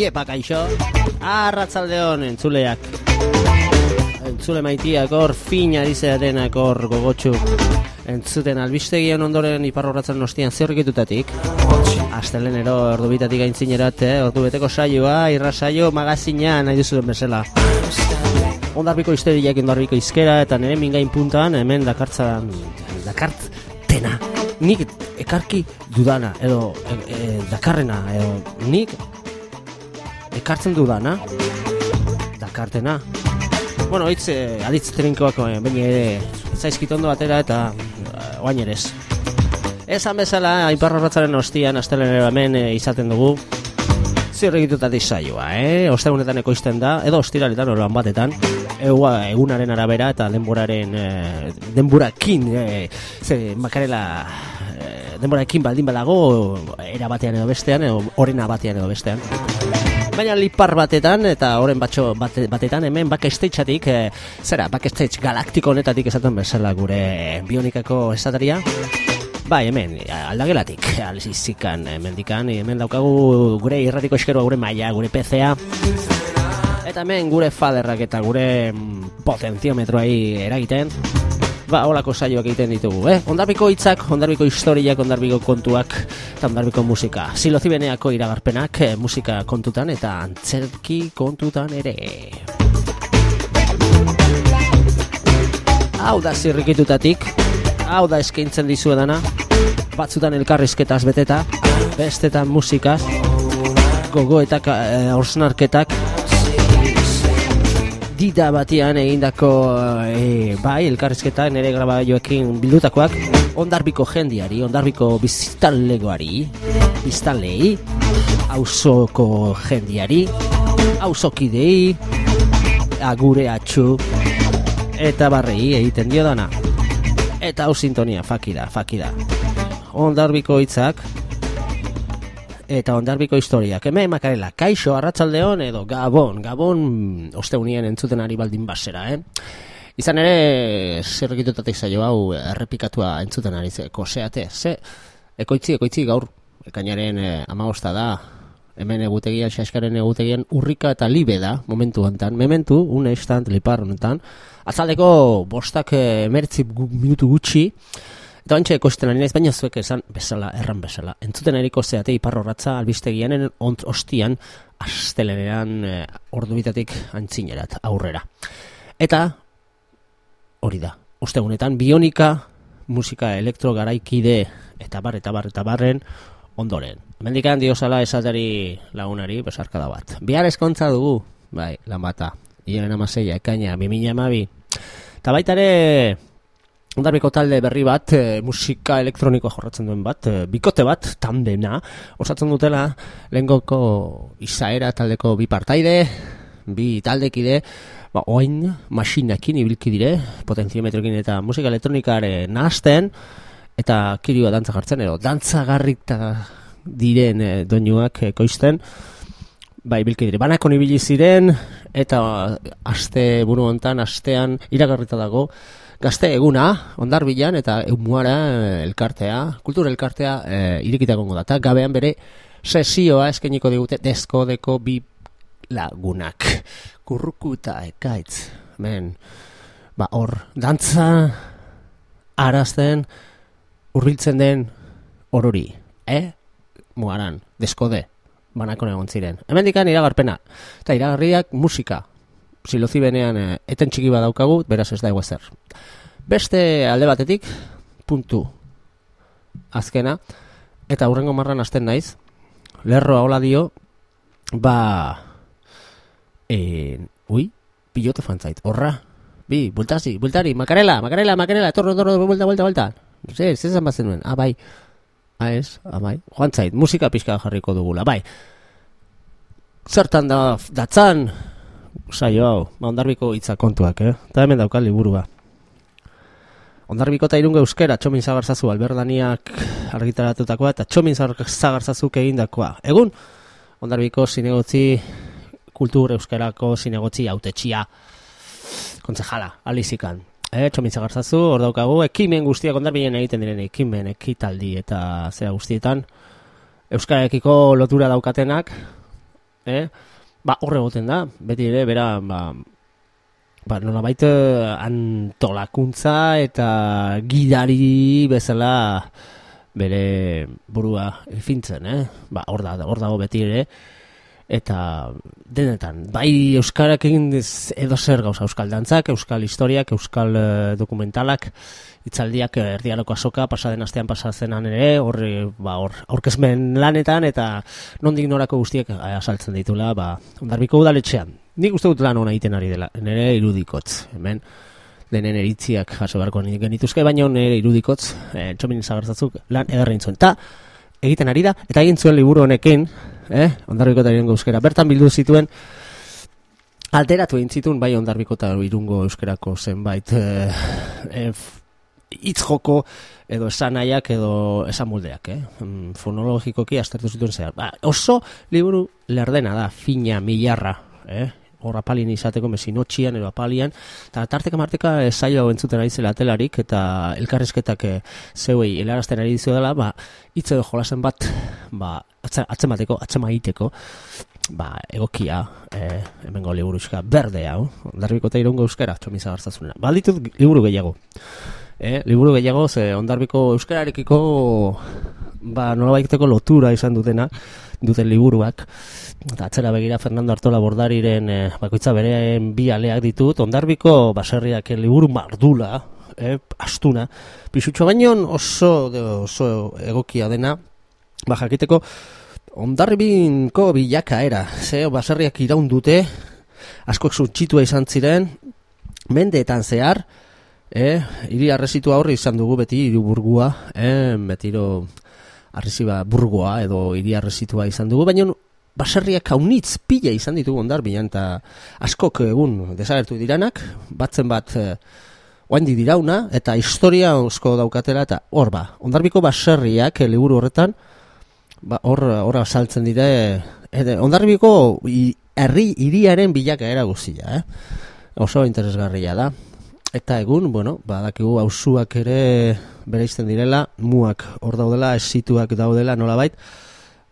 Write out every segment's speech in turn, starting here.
Iepa kaixo. Arratzaldeon entzuleak. Entzule maitiak hor fina dizeatenak hor gogotxu Entzuten albistegian ondoren iparrorratzen nostian zerrikitutatik Astelenero ordu bitatik aintzinerat, eh? ordu beteko saioa, irra saio, magazina nahi duzuen bezala. Ondarbiko histeriak ondarbiko izkera eta nire mingain puntan hemen dakartzan Dakartena Nik ekarki dudana edo e, e, dakarrena edo nik ekartzen dudana. Dakartena. Bueno, hitz eh, aditz trinkoak eh, baina ere zaizkit ondo atera eta eh, oain ere ez. Esan bezala aiparra ratzaren ostian astelen hemen eh, izaten dugu. Zer egitutatik saioa, eh? Ostegunetan ekoizten da, edo ostiraletan oroan batetan, Eua, egunaren arabera eta denboraren eh, denborakin eh, ze makarela eh, denborakin baldin badago era batean edo bestean edo orena batean edo bestean baina lipar batetan eta oren batxo bate, batetan hemen backstageatik eh, zera backstage galaktiko honetatik esaten bezala gure bionikako esataria Bai, hemen, aldagelatik, alizizikan, hemendikan, hemen daukagu gure irratiko eskeroa, gure maila, gure PCA. Eta hemen gure faderrak eta gure mm, potenziometroai eragiten. Ba, holako saioak egiten ditugu, eh? Ondarbiko hitzak, ondarbiko historiak, ondarbiko kontuak, eta ondarbiko musika. Silozibeneako iragarpenak, eh, musika kontutan eta antzerki kontutan ere. Hau da zirrikitutatik, hau da eskaintzen dizuedana batzutan elkarrizketaz beteta bestetan musikaz gogoetak e, orsnarketak dida batian egindako e, bai elkarrizketa nere grabaioekin bildutakoak ondarbiko jendiari ondarbiko biztanlegoari biztanlei hausoko jendiari hausokidei agure atxu eta barrei egiten dio dana eta hau sintonia, fakida, fakida. Ondarbiko hitzak eta ondarbiko historiak. Hemen makarela, kaixo, arratsaldeon edo gabon, gabon osteunien entzuten ari baldin basera, eh? Izan ere, zer egitutatik zailo hau errepikatua entzuten ari ze, koseate, ze, ekoitzi, ekoitzi gaur, ekainaren eh, amagosta da, hemen egutegian, xaskaren egutegian, urrika eta libe da, momentu honetan, mementu, un estant, lipar honetan, atzaldeko bostak emertzi minutu gutxi, eta bantxe ekoizten ari baina zuek esan bezala, erran bezala. Entzuten eriko zeate iparrorratza albistegianen ont ostian, astelenean e, ordu bitatik antzinerat aurrera. Eta, hori da, ostegunetan, bionika, musika elektro garaikide, eta bar, eta bar, eta barren, ondoren. Mendikan diosala esatari lagunari, besarka da bat. Bihar eskontza dugu, bai, lan bata, Iaren amaseia, ekaina, bimila amabi. Eta baita ondarbiko talde berri bat, e, musika elektronikoa jorratzen duen bat, e, bikote bat, tandena, osatzen dutela, lehengoko izaera taldeko bi partaide, bi taldekide, ba, oain masinakin ibilki dire, potenziometrokin eta musika elektronikare nahazten, eta kirioa dantza jartzen, edo dantza diren e, doinuak e, koizten, bai bilki dire, banako nibili ziren, eta aste buru hontan astean iragarrita dago gazte eguna ondarbilan eta eumuara eh, elkartea, kultur elkartea e, irekita gongo da. gabean bere sesioa eskeniko digute deskodeko bi lagunak. Kurruku eta ekaitz. Men, ba hor, dantza arazten urriltzen den orori. Eh? Muaran, deskode banako egon ziren. Hemen dikan iragarpena. Eta iragarriak musika. Silozi benean e, eten txiki badaukagu, beraz ez da ezer. Beste alde batetik, puntu azkena, eta hurrengo marran hasten naiz, lerroa hola dio, ba, e, ui, pilote fantzait, horra, bi, bultazi, bultari, makarela, makarela, makarela, torro, torro, bulta, bulta, bulta, zer, zer zan bazen nuen, ah, bai, Ah, ez, abai. Ah, Joan zait, musika pixka jarriko dugula, bai. Zertan da, datzan, saio hau, ondarbiko hitza kontuak, eh? Eta hemen daukal liburua. Ondarbiko eta irunga euskera, txomin zagarzazu alberdaniak argitaratutakoa, eta txomin zagarzazuk egindakoa. Egun, ondarbiko zinegotzi, kultur euskerako zinegotzi autetxia, kontzejala, alizikan. Eh, txomin zagarzazu, hor daukagu, ekimen guztiak ondarbien egiten diren ekimen, ekitaldi eta zera guztietan. Euskarekiko lotura daukatenak, eh? Ba, horre goten da, beti ere, bera, ba, ba, nola baita antolakuntza eta gidari bezala bere burua fintzen, eh? Ba, hor da, hor dago beti ere, eta denetan, bai euskarak egin edo zer gauza, euskal dantzak, euskal historiak, euskal uh, dokumentalak, itzaldiak uh, erdialoko asoka, pasaden astean pasazenan ere, horri, ba, hor, aurkezmen lanetan, eta nondik norako guztiek uh, asaltzen ditula, ba, ondarbiko udaletxean. Nik uste dut lan hona egiten ari dela, nire irudikotz, hemen, denen eritziak jaso beharko genituzke, baina nire irudikotz, eh, txomin zagartzatzuk, lan egarrein zuen. Ta, egiten ari da, eta egin zuen liburu honekin, eh? ondarriko eta irungo euskera. Bertan bildu zituen, alteratu egin zituen, bai ondarriko eta irungo euskerako zenbait eh, eh, itz joko edo esanaiak edo esamuldeak, eh? Mm, fonologikoki aztertu zituen zehar. Ba, oso liburu lerdena da, fina, milarra, eh? Hor apalien izateko mesinotxian edo apalian, eta tarteka marteka e, zaila entzuten ari zela atelarik, eta elkarrezketak e, zeuei helarazten ari dizu dela, ba, hitz edo jolasen bat, ba, atzemateko, atzema egiteko, ba, egokia, e, hemengo liburuska berde hau, ondarbiko eta irungo euskara, txomiza gartzazunera. Ba, ditut liburu gehiago. E, liburu gehiago, ze ondarbiko euskararekiko, ba, nola baiteko lotura izan dutena, duten liburuak, eta atzera begira Fernando Artola bordariren e, bakoitza berean bi aleak ditut, ondarbiko baserriak liburu mardula, e, astuna, pisutxo baino oso, oso egokia dena, ba jakiteko, ondarbinko bilaka era, ze baserriak iraun dute, askoek zutxitua izan ziren, mendeetan zehar, e, iri arrezitu aurri izan dugu beti iriburgua, e, betiro arreziba burgoa edo iri arrezitua izan dugu, baina baserriak haunitz pila izan ditugu ondar bilan, eta askok egun desagertu diranak, batzen bat e, oaindi dirauna, eta historia osko daukatera, eta hor ba, ondarbiko baserriak e, liburu horretan, ba, hor hor saltzen dire, e, ondarbiko herri iriaren bilaka era guztia, eh? oso interesgarria da. Eta egun, bueno, badakigu auzuak ere bereizten direla, muak hor daudela, esituak daudela nolabait,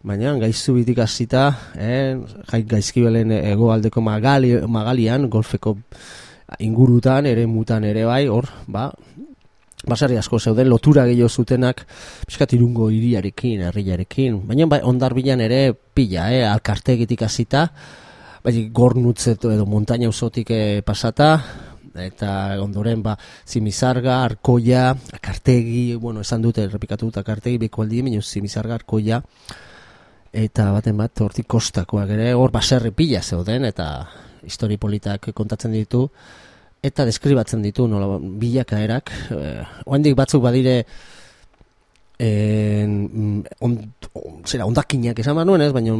baina gaizu bitik hasita, eh, gaizkibelen egoaldeko magali, magalian, golfeko ingurutan, ere mutan ere bai, hor, ba, basarri asko zeuden, lotura gehiago zutenak, piskat irungo iriarekin, herriarekin, baina bai, ondar bilan ere pila, eh, alkartegitik hasita, bai, gornutzeto edo montaña usotik eh, pasata, eta ondoren ba Zimizarga, Arkoia, Akartegi, bueno, esan dute errepikatu dut Akartegi beko aldi, baina Zimizarga, Arkoia eta baten bat hortik kostakoak ere hor baserri pila zeuden eta histori politak kontatzen ditu eta deskribatzen ditu nola bilakaerak eh, oraindik batzuk badire en, on, on, zera, ondakinak esan manuen ez, baina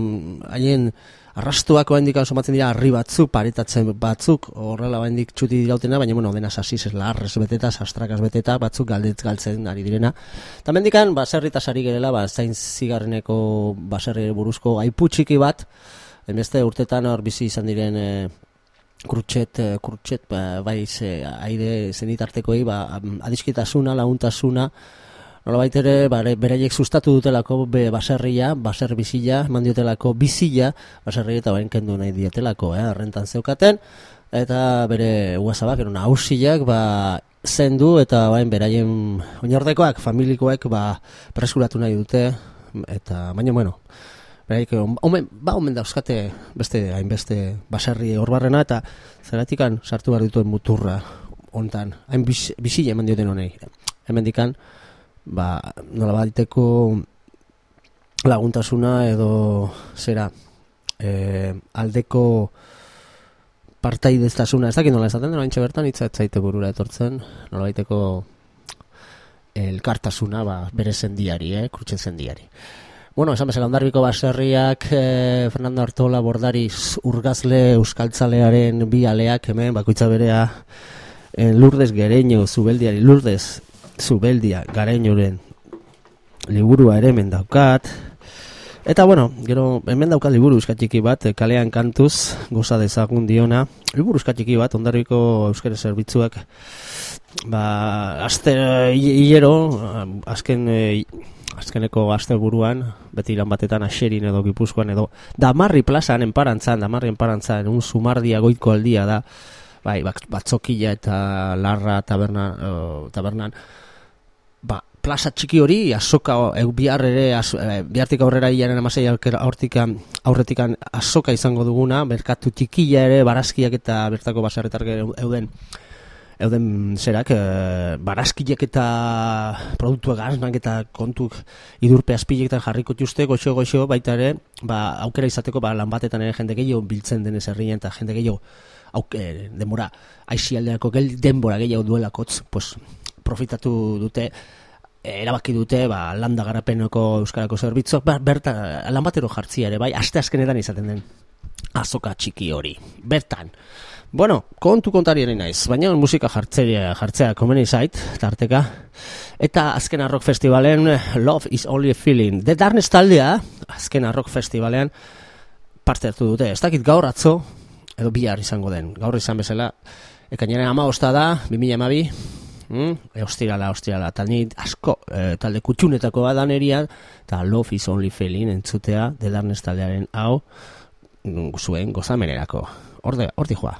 haien arrastuak oa indika somatzen dira arri batzuk, paretatzen batzuk, horrela oa indik txuti dirautena, baina bueno, dena sasiz ez larrez beteta, sastrakaz beteta, batzuk galdetz galtzen ari direna. Eta mendikan, baserri eta sari gerela, ba, zain zigarreneko baserri buruzko aiputxiki bat, enbeste urtetan hor bizi izan diren e, krutxet, e, krutxet, ba, bai, ze, aire zenitartekoei, ba, adiskitasuna, laguntasuna, Nola baitere, beraiek sustatu dutelako be baserria, baser bizila, eman diotelako bizila, baserri eta bain kendu nahi dietelako, eh, rentan zeukaten, eta bere uazabak, erona hausiak, ba, zendu eta bain beraien oinordekoak, familikoek, ba, preskuratu nahi dute, eta baina, bueno, beraik, omen, ba, omen dauzkate beste, hainbeste baserri horbarrena, eta zeratikan sartu behar dituen muturra, ontan, hain bizila eman dioten honei, hemen dikan, ba, nola batiteko laguntasuna edo zera e, aldeko partaideztasuna, ez dakit nola esaten dena, bintxe bertan hitza etzaite burura etortzen, nola baiteko elkartasuna ba, bere zendiari, eh, krutxe zendiari. Bueno, esan bezala ondarbiko baserriak eh, Fernando Artola bordariz urgazle euskaltzalearen bi aleak hemen bakoitza berea eh, Lourdes Gereño zubeldiari. Lourdes zubeldia gareinoren liburua ere hemen daukat. Eta bueno, gero hemen daukat liburu euskatxiki bat, kalean kantuz, goza dezagun diona. Liburu euskatxiki bat, ondarriko euskara zerbitzuak, ba, azte hilero, azken e, azkeneko asteburuan beti lan batetan aserin edo gipuzkoan edo damarri plazan enparantzan, damarri enparantzan un sumardia goiko aldia da bai, batzokila eta larra taberna, tabernan ba, plaza txiki hori azoka eu bihar ere az, e, bihartik aurrera hilaren amasei aurtikan aurretikan azoka izango duguna merkatu txikila ere barazkiak eta bertako basarretar euden euden zerak e, barazkiak eta produktu gaznak eta kontuk idurpe azpileketan jarriko txuste goxo goxo baita ere ba, aukera izateko ba, lan batetan ere jende gehiago biltzen denez herrien eta jende gehiago auke, denbora aixialdeako gel denbora gehiago duelakotz pues, profitatu dute erabaki dute ba, landa garapenoko euskarako zerbitzuak ba, berta lan batero jartzia ere bai aste azkenetan izaten den azoka txiki hori bertan. Bueno kontu kontari naiz baina musika jartzea jartzea komeni zait tarteka. Eta azken rock festivalen love is only a feeling. De darnes taldea azken rock festivalean parte hartu dute. Ez dakit gaur atzo edo bihar izango den. Gaur izan bezala ekainaren ama da 2012 Mm? E, ostirala, ostirala. asko e, talde kutxunetako badan erian, eta Love is Only Feeling entzutea, dedarnez taldearen hau, zuen gozamenerako. Orde, ordi joa.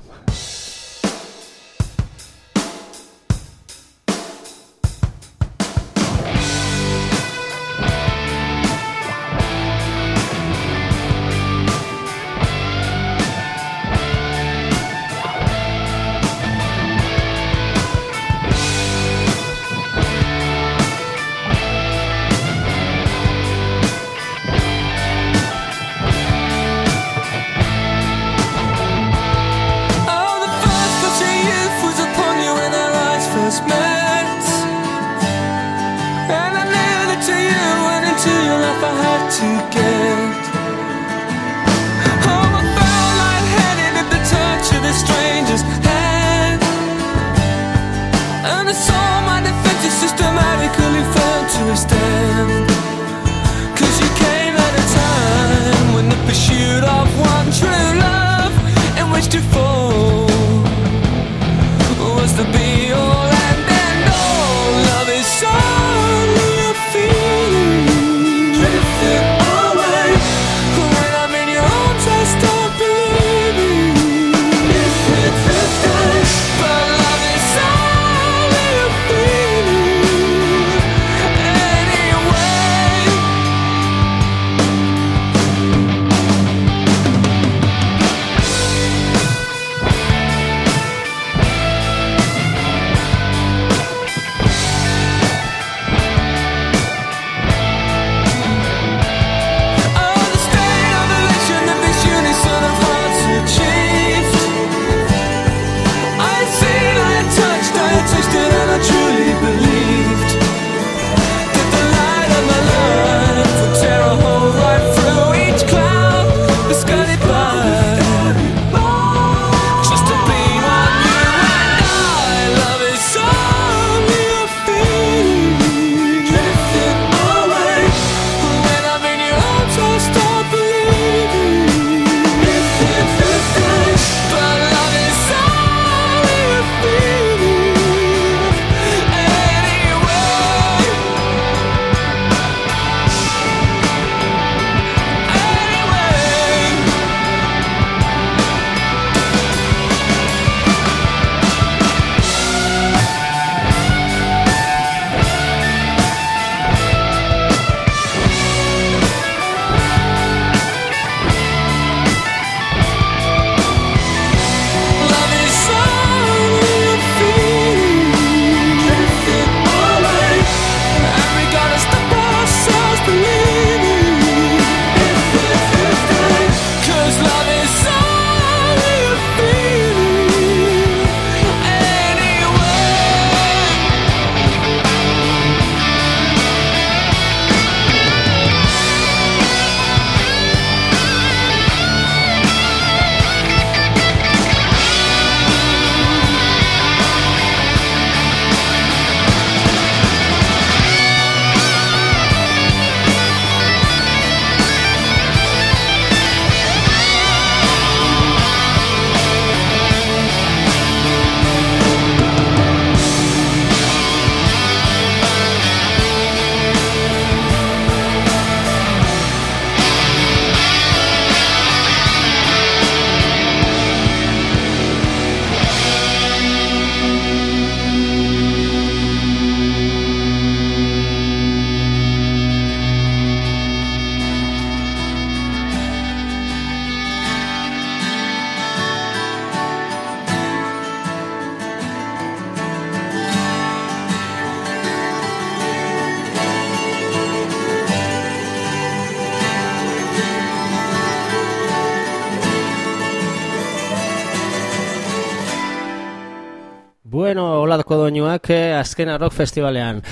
Bueno, hola dako doinuak, eh, azkena rock festivalean.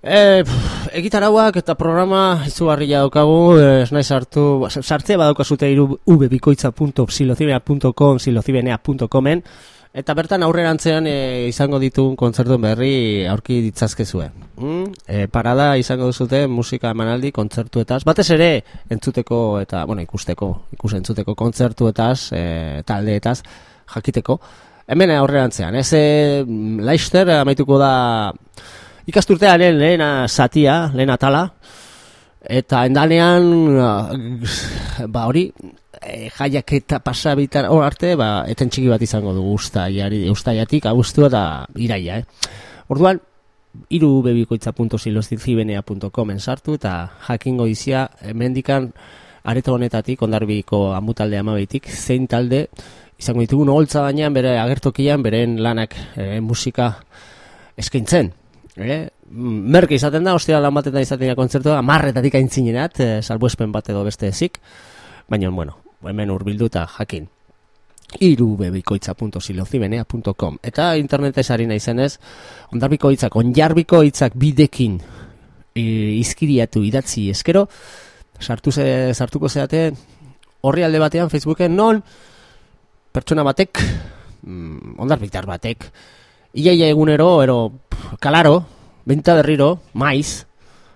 E, egitarauak eta programa izugarria daukagu, ez nahi sartu, sartzea badaukazute iru ubebikoitza.psilocibenia.com, psilocibenea.comen, eta bertan aurrerantzean e, izango ditugun kontzertuen berri aurki ditzazkezue. Mm? E, parada izango duzute musika emanaldi kontzertuetaz, batez ere entzuteko eta, bueno, ikusteko, ikus entzuteko kontzertuetaz, e, taldeetaz, jakiteko, hemen aurrerantzean, ez e, Leister amaituko da ikasturtearen lehena satia, lehena tala, eta endanean, ba hori, e, jaiak eta pasabitar hor arte, ba, eten txiki bat izango du ustaiari, ustaiatik, abuztua da iraia, eh? Orduan, iru bebikoitza.silozitzibenea.com sartu eta jakingo izia, mendikan, areto honetatik, ondarbiko amutalde amabeitik, zein talde, izango ditugu noltza bainean bere agertokian beren lanak e, musika eskaintzen. E, merke izaten da, ostia lan batetan izaten da kontzertua, marretatik aintzinerat, e, salbuespen bat edo beste ezik, baina, bueno, hemen urbildu eta jakin. Irubebikoitza.silozibenea.com Eta internet esari nahi zenez, ondarbiko hitzak, onjarbiko hitzak bidekin e, izkiriatu idatzi eskero, sartu ze, sartuko zeate horri alde batean Facebooken non, pertsona batek, mm, ondar bitar batek, iaia egunero, ero, kalaro, benta berriro, maiz,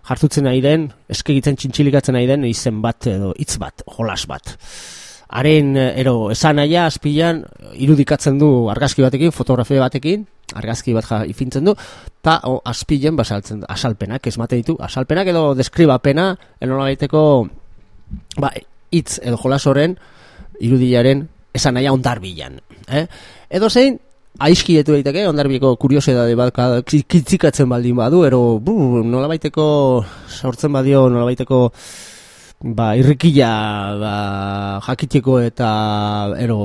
jartutzen nahi den, eskegitzen txintxilikatzen nahi den, izen bat edo hitz bat, jolas bat. Haren, ero, esan aia, azpilan, irudikatzen du argazki batekin, fotografia batekin, argazki bat ja, ifintzen du, eta azpilan basaltzen asalpenak, esmate ditu, asalpenak edo deskribapena, enola baiteko, ba, hitz edo jolas horren, irudilaren esan naia ondarbilan. Eh? Edo zein, aizkidetu daiteke, ondarbiko kuriosidade bat kitzikatzen baldin badu, ero bu, nola baiteko sortzen badio, nola baiteko ba, irrikila ba, jakiteko eta ero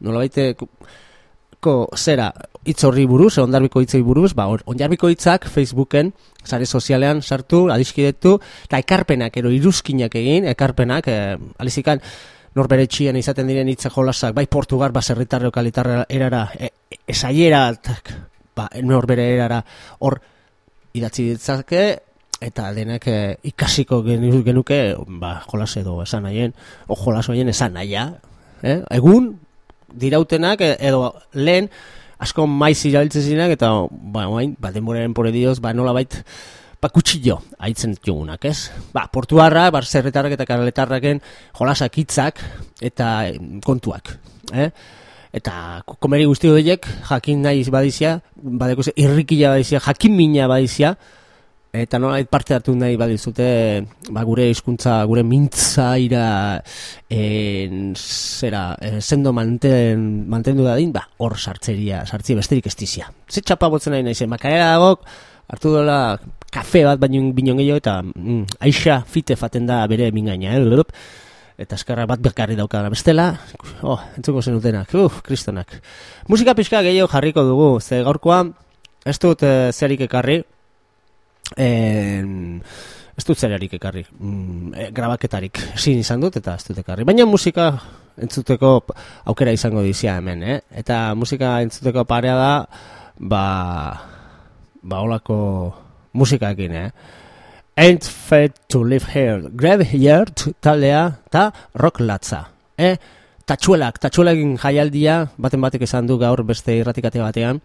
nola baiteko zera hitz horri buruz, ondarbiko hitzei buruz, ba, ondarbiko hitzak Facebooken, sare sozialean sartu, adiskidetu, eta ekarpenak, ero iruzkinak egin, ekarpenak, eh, alizikan, norbere txian izaten diren hitza jolasak, bai Portugal, ba zerritarre okalitarra erara, e, esaiera, ba, norbere erara, hor idatzi ditzake, eta denak e, ikasiko genuke, ba, jolas edo esan nahien, o jolas oien esan nahia, eh? egun, dirautenak, e, edo lehen, asko maiz irabiltzen zinak, eta, ba, oain, ba, denboraren pore dioz, ba, nola bait, ba, kutsillo, haitzen ditugunak, ez? Ba, portuarra, bar zerretarrak eta karaletarraken jolasak hitzak eta kontuak, eh? Eta komeri guzti horiek jakin nahi badizia, badeko ze, irrikila badizia, jakin mina badizia, eta nola parte hartu nahi badizute, ba, gure hizkuntza gure mintza ira, en, zera, e, sendo manten, mantendu da din, ba, hor sartzeria, sartzeria besterik estizia. Zer txapa botzen nahi nahi zen, makarera dagok, hartu dola kafe bat baino binon gehiago eta mm, aixa fite faten da bere mingaina, eh? eta eskarra bat bekarri daukara bestela, oh, entzuko zen utenak, uh, kristonak. Musika pixka gehiago jarriko dugu, ze gaurkoa, ez dut e, zerik ekarri, en, ez dut zerik ekarri, mm, e, grabaketarik zin izan dut, eta ez dut ekarri. Baina musika entzuteko aukera izango dizia hemen, eh? eta musika entzuteko parea da, ba, ba olako musikaekin, eh? Ain't fit to live here. Graveyard taldea ta rock latza. Eh? Tatxuelak, tatxuelakin jaialdia, baten batek esan du gaur beste irratikate batean.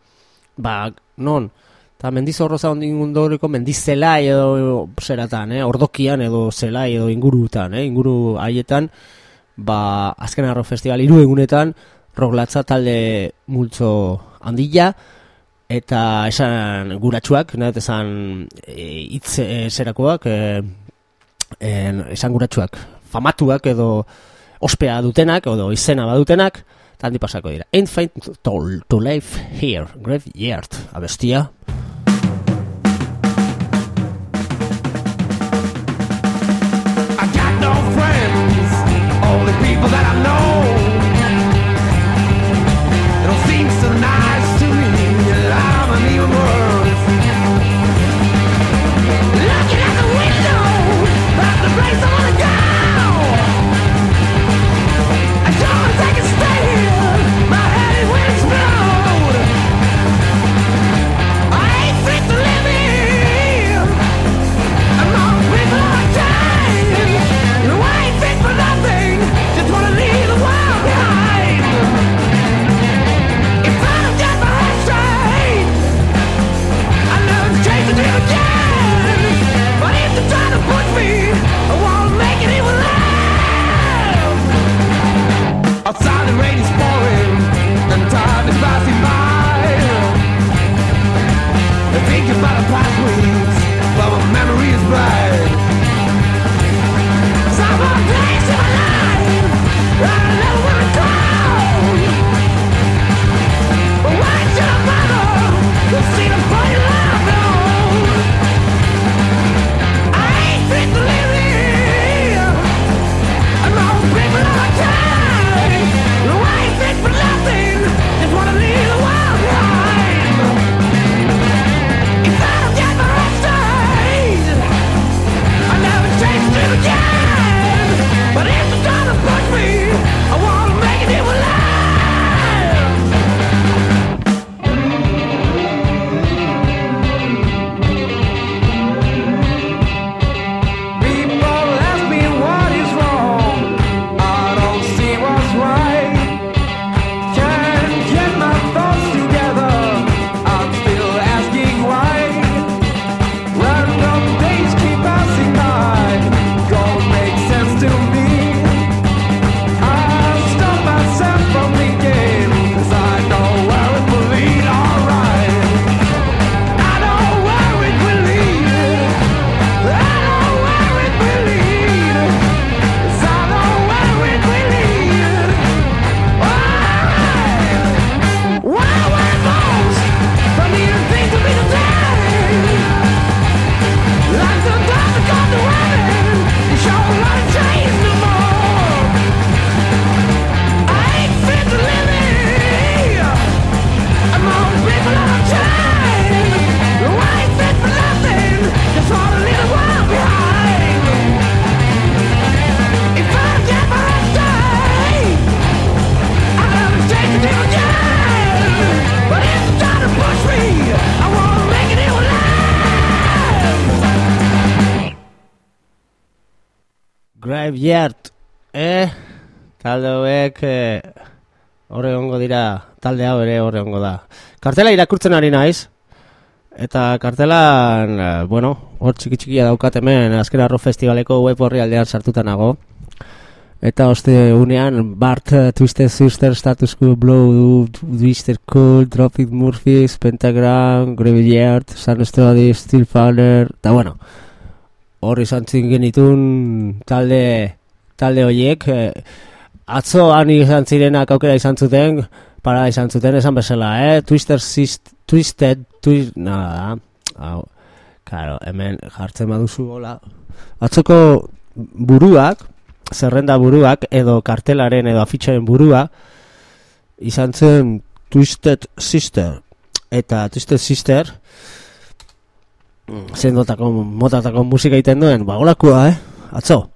Ba, non, eta mendiz horroza ondingundoriko zelai edo zeratan, eh? ordokian edo zelai edo ingurutan, eh? inguru haietan, ba, azken arro festival iru egunetan, rock talde multzo handila, eta esan guratsuak, nahet esan e, hitz e, zerakoak, e, esan guratsuak, famatuak edo ospea dutenak, edo izena badutenak, handi pasako dira. Ain't fine to, to live here, graveyard, abestia. Graveyard, eh? Talde hauek eh, horre ongo dira, talde hau ere horre ongo da. Kartela irakurtzen ari naiz, eta kartelan, eh, bueno, hor txiki txikia daukat hemen, azken arro festivaleko web horri aldean sartuta nago. Eta oste unean, Bart, uh, Twisted Sister, Status Quo, Blow, Twisted Cool, Drop It Murphys, Pentagram, Graveyard, Sun Study, Steel Fowler, eta bueno, hor izan genitun talde, talde horiek, eh, atzo han izan zirenak aukera izan zuten, para izan zuten esan bezala, eh? Twister Sist, Twisted, twist, nada, hau, claro, hemen jartzen baduzu gola, atzoko buruak, zerrenda buruak edo kartelaren edo afitxaren burua izan zen Twisted Sister. Eta Twisted Sister zendotako motatako musika egiten duen bagolakua, eh? Atzo!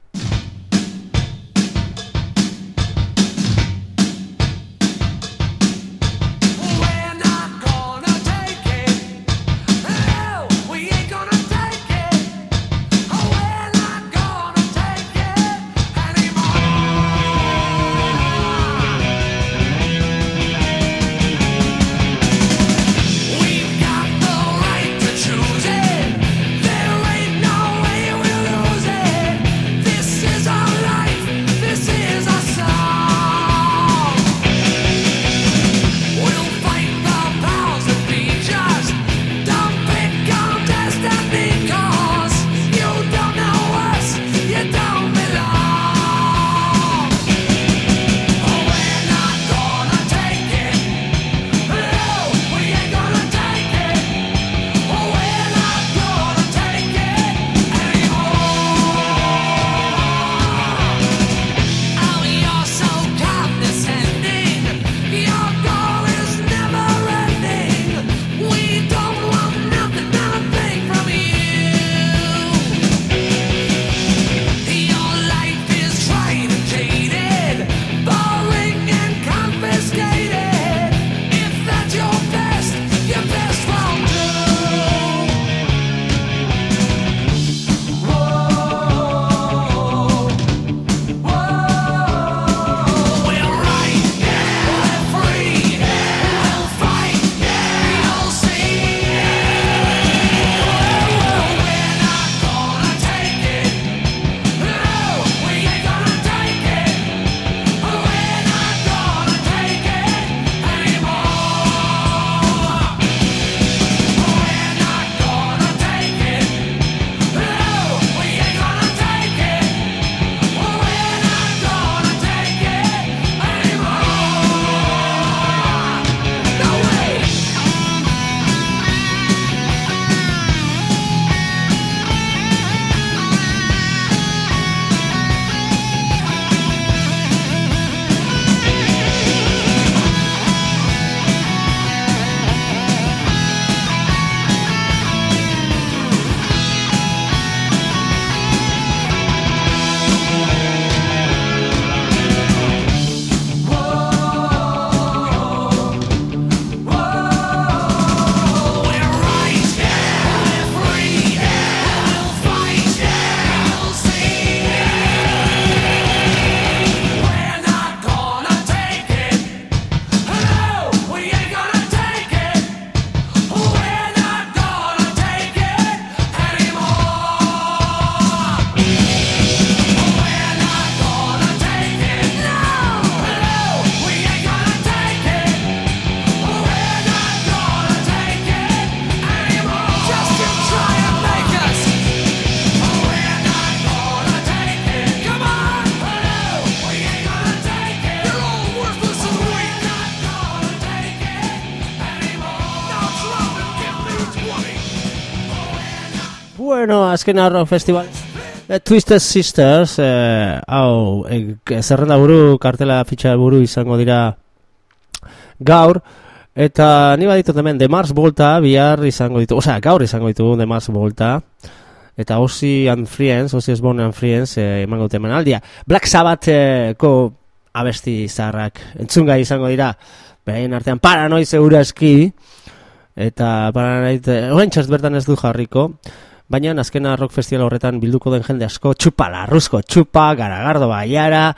Azken arro festival. The Twisted Sisters eh, hau eh, zerrenda buru kartela fitxa buru izango dira gaur. Eta ni baditut hemen The Mars Volta bihar izango ditu osea gaur izango ditu The Mars Volta. Eta Ozzy and Friends Ozzy Osbourne and Friends eh, emango temen aldia Black Sabbath eh, ko abesti zarrak entzunga izango dira. Behin artean paranoiz eski eta paranoiz eh, bertan ez du jarriko baina azkena rock festival horretan bilduko den jende asko txupa larruzko txupa, garagardo baiara,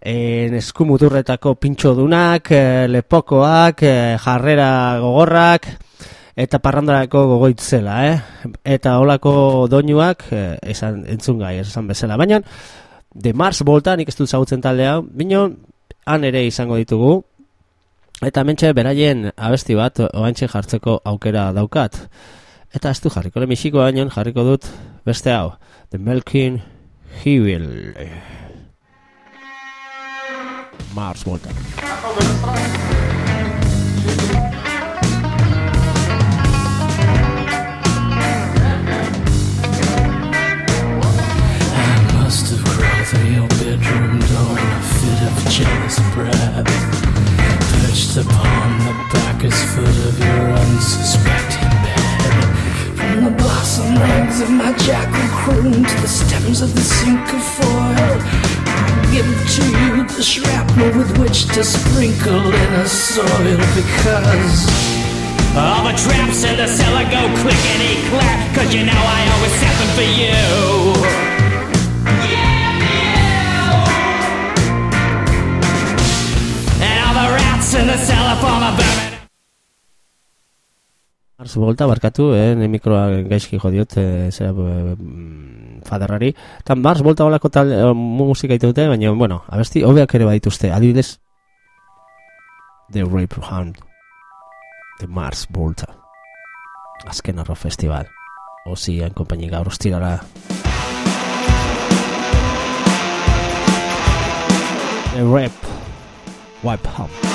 en eskumuturretako pintxo dunak, e, lepokoak, e, jarrera gogorrak, eta parrandarako gogoitzela, eh? Eta holako doinuak, eh, esan, entzun gai, esan bezala. Baina, de Mars Volta, nik ez dut zagutzen taldea, bino, han ere izango ditugu, eta mentxe beraien abesti bat, oantxe jartzeko aukera daukat. Eta ez du jarriko, le misiko jarriko dut beste hau, The Melkin Hill. Mars Volta. Because. All the traps in the cellar go clickety clack, cause you know I always set them for you. Arzu volta barkatu, eh, ne mikroa gaizki jodiot, eh, zera eh, faderrari. Tan Mars volta holako tal eh, musika ditute, baina, bueno, abesti, hobeak ere badituzte, adibidez, The Rape Hunt, The Mars volta, azken arro festival, ozi, en kompainik gaur ustirara. The Rape Wipe Hunt.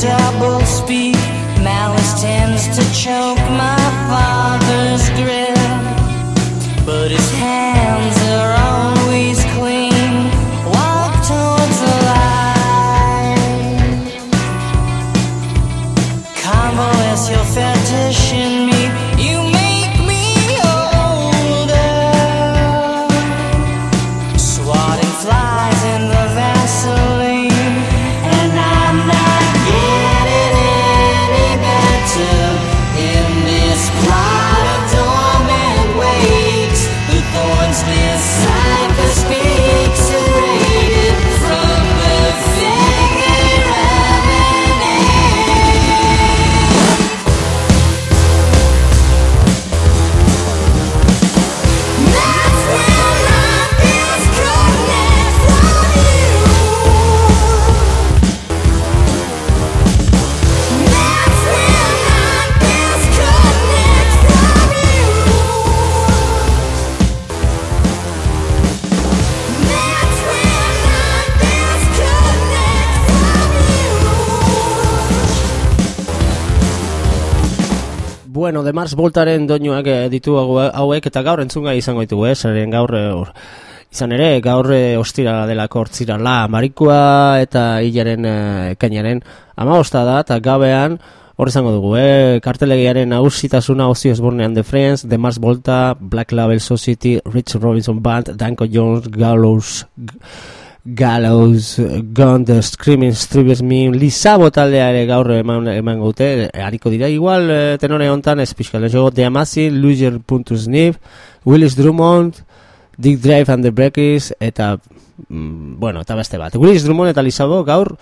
Double speak. Malice tends to choke my father's grip, but his hands are always clean. Walk towards the light. Convalesce your fetish in me. Bueno, de Mars Voltaren doinuak eh, ditu hau- hauek eta gaur entzungai izango ditugu, eh? Zeren gaur eh, or- izan ere, gaur eh, ostira delako hortzirala marikua eta hilaren ekainaren amabosta da, eta gabean hor izango dugu, eh? kartelegiaren hausitasuna Ozzy Osbourne and the Friends, The Mars Volta, Black Label Society, Rich Robinson Band, Danko Jones, Gallows, Gallows, Gun, Screaming Strippers Meme, Lizabo taldea ere gaur eman, eman gaute, e, hariko dira, igual e, tenore hontan ez pixka, lezo, The Amazing, Loser.snif, Willis Drummond, Dick Drive and the Breakers, eta, mm, bueno, eta beste bat. Willis Drummond eta Lizabo gaur,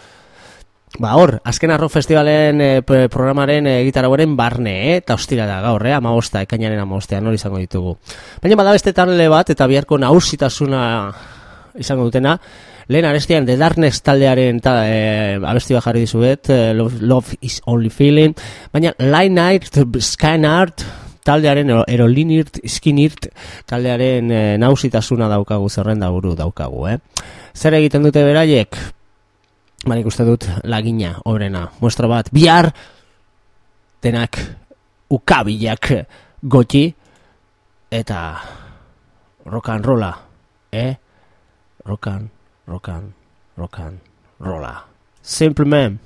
Ba hor, azken arro festivalen e, programaren e, gitarauaren barne, eh? eta ostira da gaur, eh? amaosta, ekainaren amaostean hori izango ditugu. Baina bada beste talde bat, eta biharko nahusitasuna izango dutena, lehen arestian The Darkness taldearen ta, e, abesti bat jarri dizuet, e, love, love is only feeling, baina Light Night, Skynart, taldearen ero- erolinirt, skinirt, taldearen e, nausitasuna daukagu, zerrenda buru daukagu, eh? Zer egiten dute beraiek? Ba, nik uste dut lagina, horrena, muestra bat, bihar, denak ukabilak gotxi, eta rock and rolla, eh? rock on, rock on, rock on, rolla. Simple man.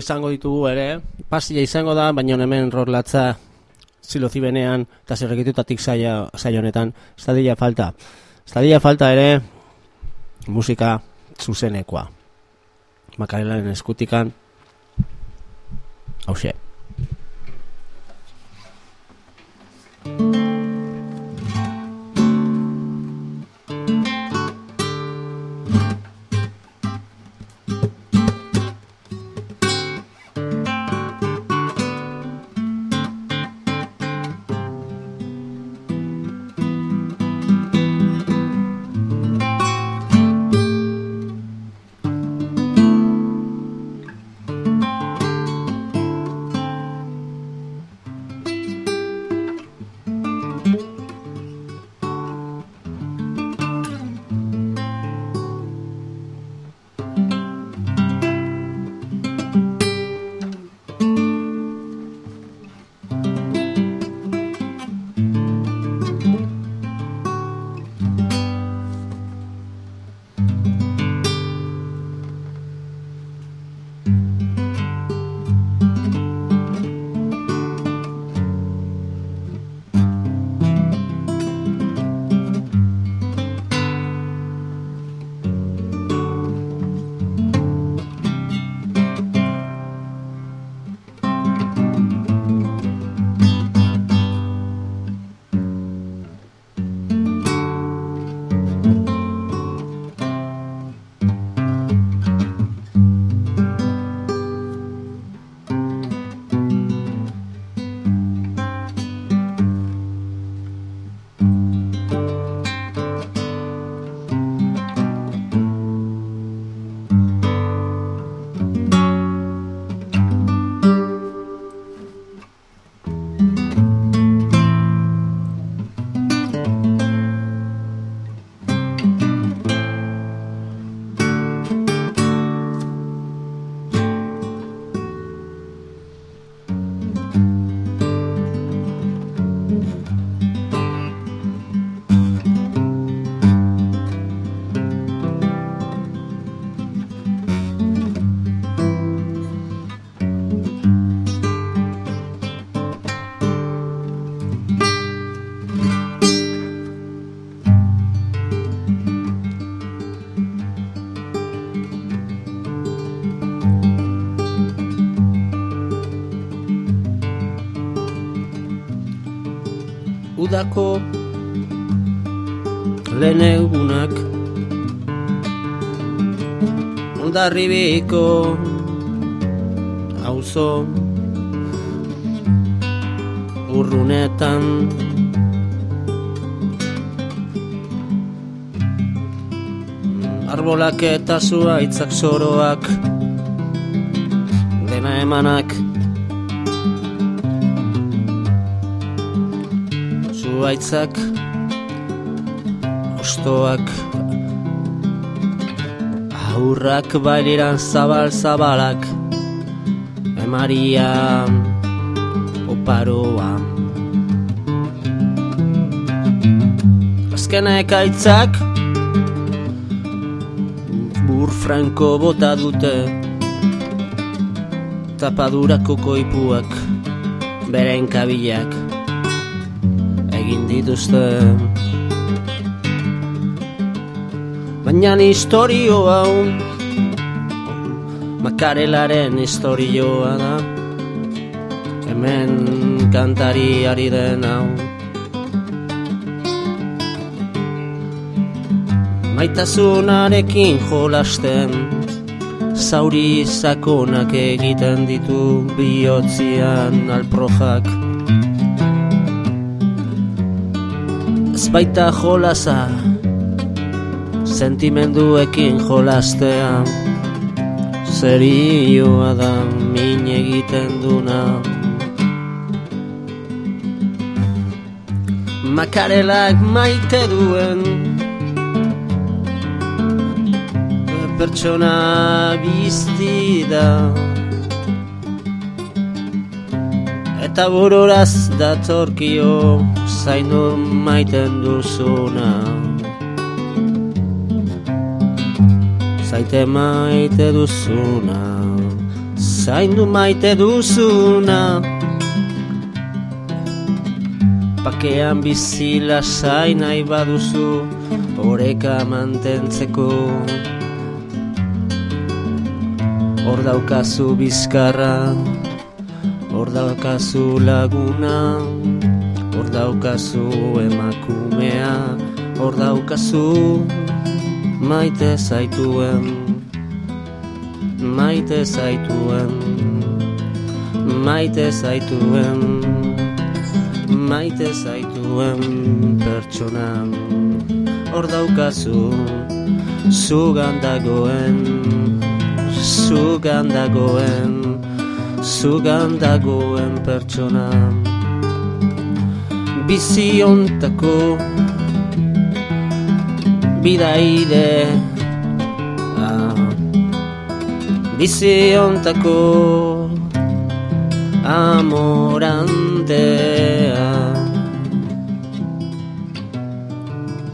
Izango ditugu ere. Pasia izango da, baina hemen rorlatza zilozi benean, eta zerrekitutatik saia, saia honetan, estadilla falta. Estadilla falta ere, musika zuzenekoa. Makarelaren eskutikan, hause. Udako lehen egunak. Ondarribiko auzo urrunetan. Arbolak eta zuaitzak soroak dena emanak zuaitzak ostoak aurrak bailiran zabal zabalak emaria oparoa. Azkenek aitzak bur franko bota dute tapadurako koipuak beren kabilak dituzte Baina historio hau Makarelaren historioa da. Hemen kantari ari den hau. Maitasunarekin jolasten Zauri sakonak egiten ditu bihotzian alprojak baita jolasa Sentimenduekin jolastea Zerioa da min egiten duna. Makarelak maite duen Pertsona bizti da. Eta bururaz datorkio zainu maiten duzuna. Zaite maite duzuna zaindu maite duzuna. Pakean bizila zain nahi baduzu Horeka mantentzeko Hor daukazu bizkarra Hor daukazu laguna Daukazu emakumea Hor daukazu maite zaituen Maite zaituen Maite zaituen Maite zaituen pertsona. Hor daukazu Zugan dagoen Zugan dagoen Zugan dagoen pertsona Biziontako Bidaide. Ah. Amorantea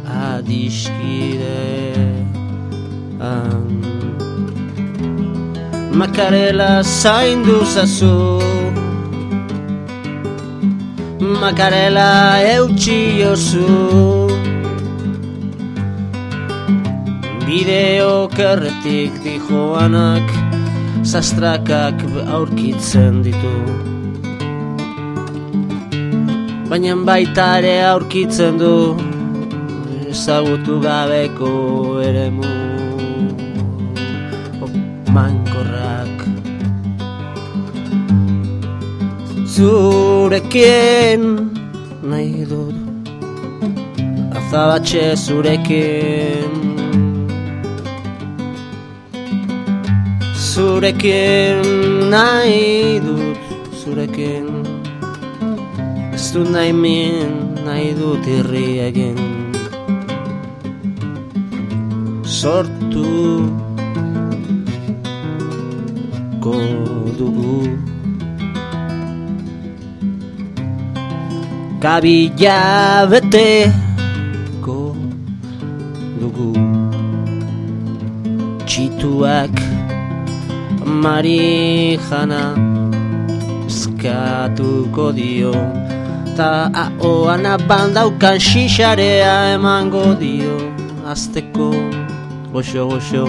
Adiskide Makarela zaindu zazu Makarela eutxi jozu. Bideo kerretik dijoanak Zastrakak aurkitzen ditu. Baina baita ere aurkitzen du Ezagutu gabeko eremu. Mankorrak Zurekin nahi dut Azabatxe zurekin. Zurekin nahi dut Zurekin. Ez dut nahi min nahi dut irri egin. Sortu dugu Kabila beteko dugu. Txituak marijana eskatuko dio. Ta ahoan abandaukan xixarea emango dio. Azteko goxo-goxo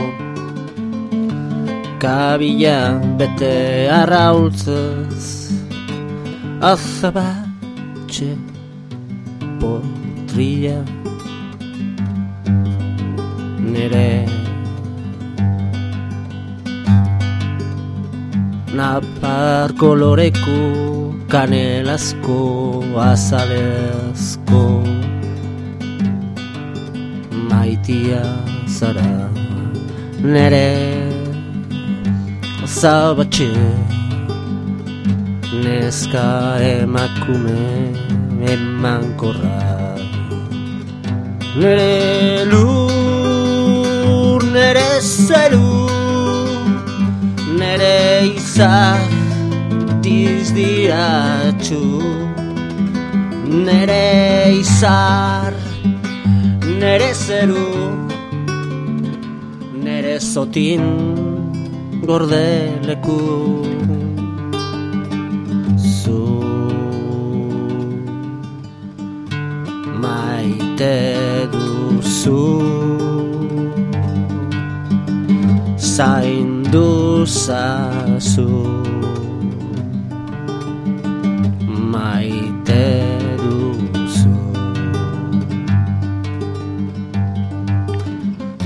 kabila bete arraultzez azabatxe potrilla nere. Napar koloreku kanelazko azalezko maitia zara nere. Zabatxe Neska emakume emankorra Nere lur, nere zeru Nere izar dizdiratxu Nere izar, nere zeru Nere zotin gorde leku maite duzu zaindu zazu maite duzu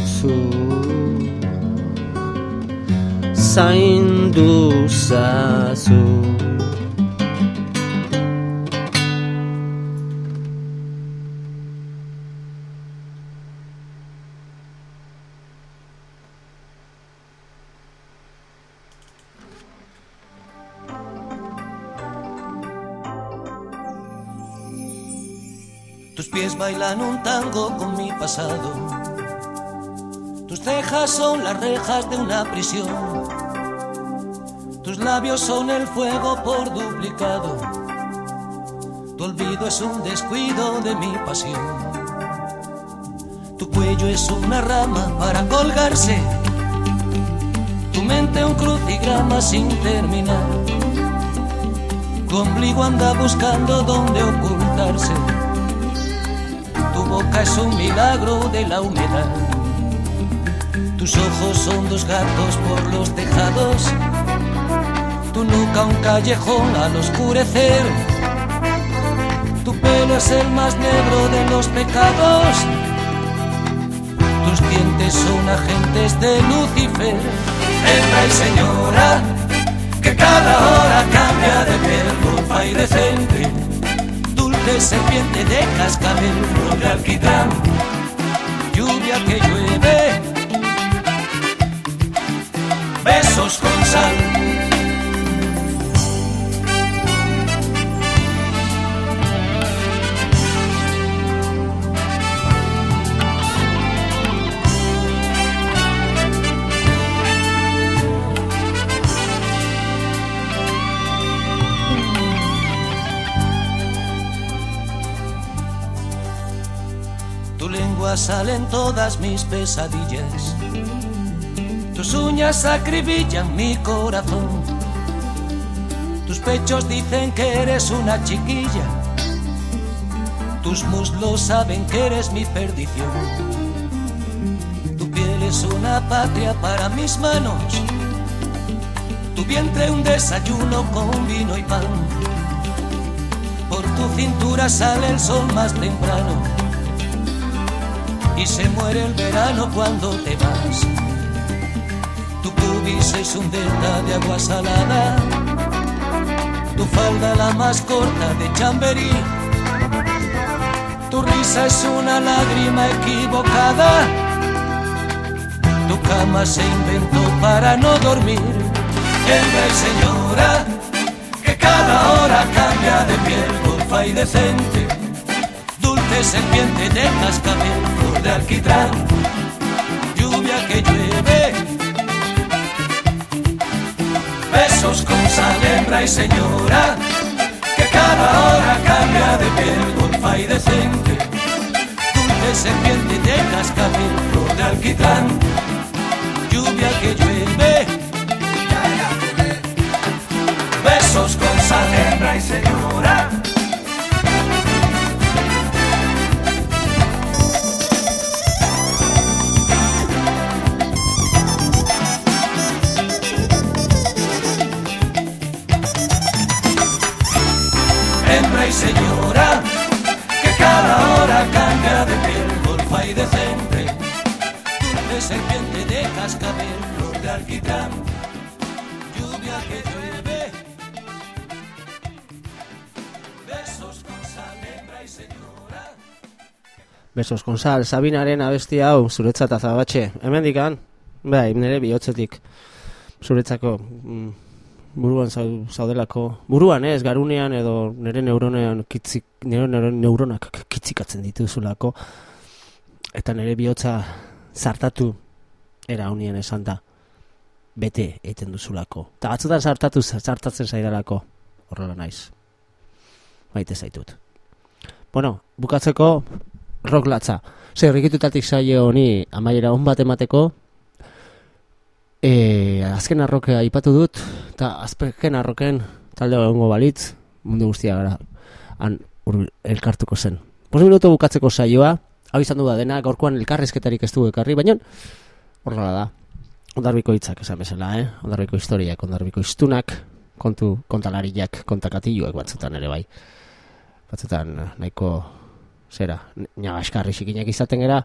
zu zaindu zazu Tus Tus cejas son las rejas de una prisión. Tus labios son el fuego por duplicado. Tu olvido es un descuido de mi pasión. Tu cuello es una rama para colgarse. Tu mente un crucigrama sin terminar. Tu ombligo anda buscando dónde ocultarse. Boca es un milagro de la humedad. Tus ojos son dos gatos por los tejados. Tu nuca un callejón al oscurecer. Tu pelo es el más negro de los pecados tus dientes son agentes de Lucifer. Entra y señora, que cada hora cambia de piel, ropa y decente. Dulce serpiente de cascabel, de alquitrán, lluvia que llueve, besos con sal. Salen todas mis pesadillas. Tus uñas acribillan mi corazón. Tus pechos dicen que eres una chiquilla. Tus muslos saben que eres mi perdición. Tu piel es una patria para mis manos. Tu vientre un desayuno con vino y pan. Por tu cintura sale el sol más temprano y se muere el verano cuando te vas. Tu pubis es un delta de agua salada, tu falda la más corta de chamberí. Tu risa es una lágrima equivocada, tu cama se inventó para no dormir. Entra señora, que cada hora cambia de piel, golfa y decente de serpiente de cascabel, de alquitrán, lluvia que llueve, besos con sal, hembra y señora, que cada hora cambia de piel, golfa y decente, dulce serpiente de cascabel, flor de alquitrán, lluvia que llueve, besos con sal, hembra y señora. Señora, que cada hora cambia de piel, golfa y de serpiente de cascabel, flor de alquitrán, lluvia que llueve, besos con sal, hembra y señora. Besos con sal, Sabinaren abesti hau, zuretzat azabatxe, hemen dikan, bai, nire bihotzetik, zuretzako, mm, buruan zaudelako. Buruan ez garunean edo nire neuronean kitzik nire neuronak kitzikatzen dituzulako. Eta nire bihotza zartatu era honien esan da bete egiten duzulako. Eta batzutan zartatu zartatzen zaidalako. Horrela naiz. Maite zaitut. Bueno bukatzeko rock latza. Zer rikitutatik saio honi amaiera on bat emateko E, azken arroke aipatu dut, eta azken arroken talde egongo balitz, mundu guztia gara, han elkartuko zen. Pos minuto bukatzeko saioa, hau izan du da dena, gaurkoan elkarrezketarik ez du ekarri, baina horrela da, ondarbiko hitzak esan bezala, eh? ondarbiko historiak, ondarbiko istunak, kontu kontalariak, kontakatiluak batzutan ere bai. Batzutan nahiko, zera, nagaskarri zikinak izaten gera,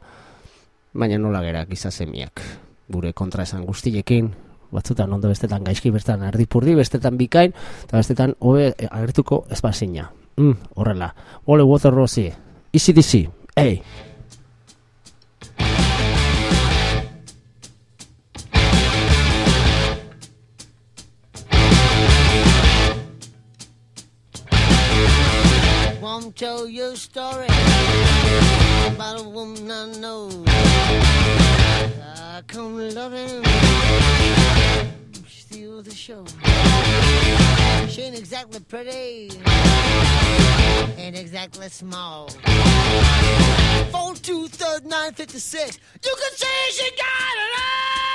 baina nola gera gizazemiak gure kontra esan guztiekin, batzutan ondo bestetan gaizki bertan ardipurdi, bestetan bikain, eta bestetan hobe agertuko ez basina. Mm, horrela, ole water rossi, easy dizzy, ei! Won't tell you a story about a woman I know I come loving, steal the show. She ain't exactly pretty, ain't exactly small. Four. You can say she got it all.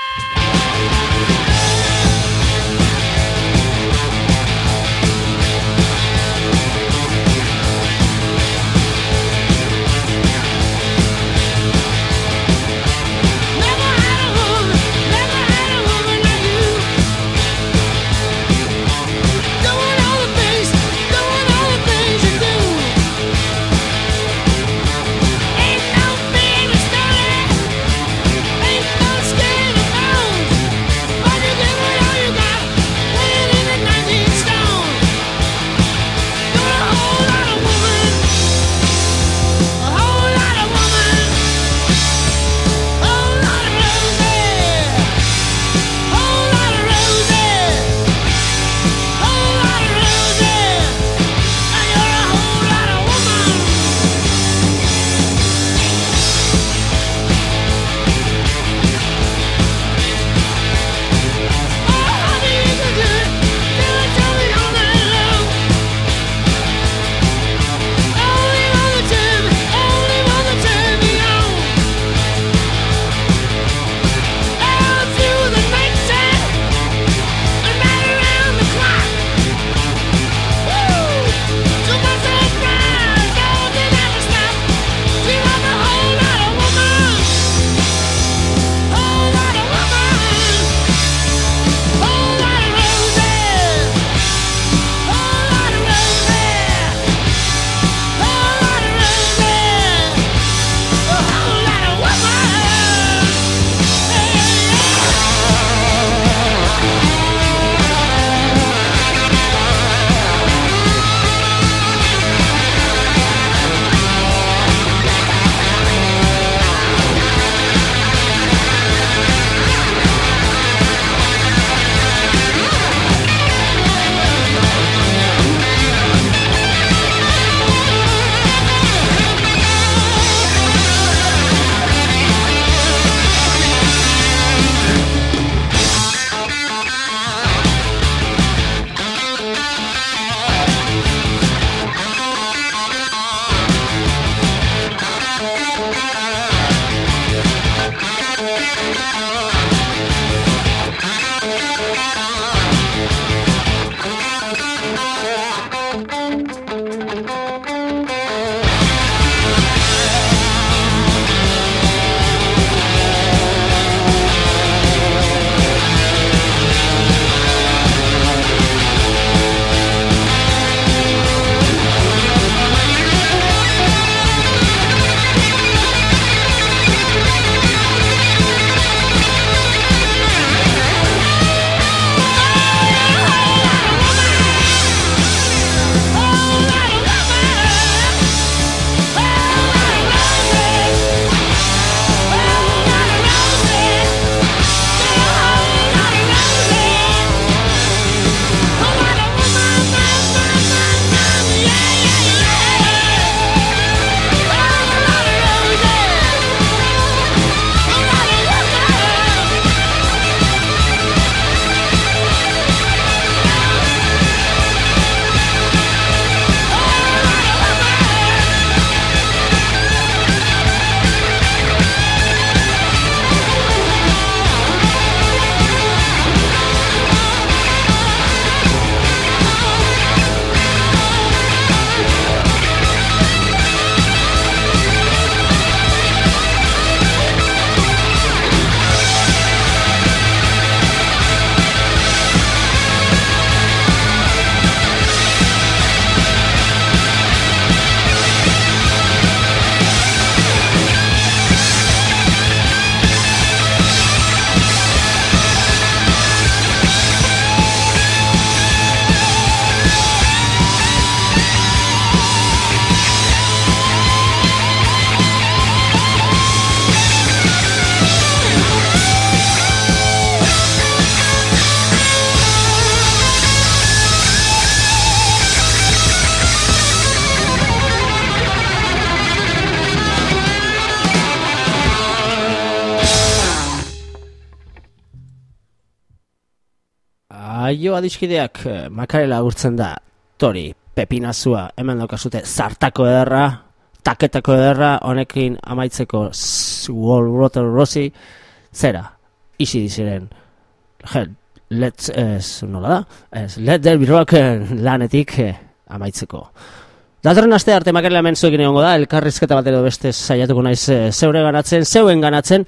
Aio adiskideak, eh, makarela agurtzen da, tori, pepinazua, hemen daukazute, zartako ederra, taketako ederra, honekin amaitzeko Wall Water Rossi, zera, isi diziren, let's, ez, nola da, ez, let there be rock lanetik eh, amaitzeko. Datorren aste arte makarela hemen zuekin egongo da, elkarrizketa bat edo beste saiatuko naiz eh, zeure ganatzen, zeuen ganatzen,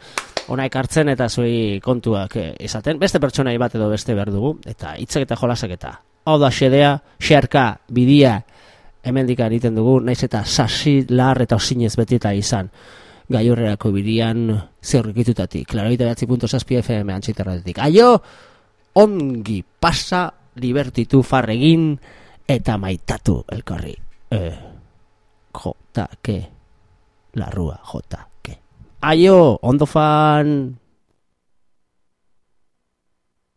ona ekartzen eta zuei kontuak eh, izaten. Beste pertsonai bat edo beste behar dugu, eta hitzak eta jolasak eta. Hau da xedea, xerka, bidia, hemendika egiten dugu, naiz eta sasi, lar eta osinez beti eta izan. Gai horrerako bidian zerrikitutatik, klaroita behatzi punto saspi FM antxiterratetik. Aio, ongi pasa, libertitu farregin, eta maitatu elkarri. Eh, J, K, la rua, J, K. Aio, ondo fan!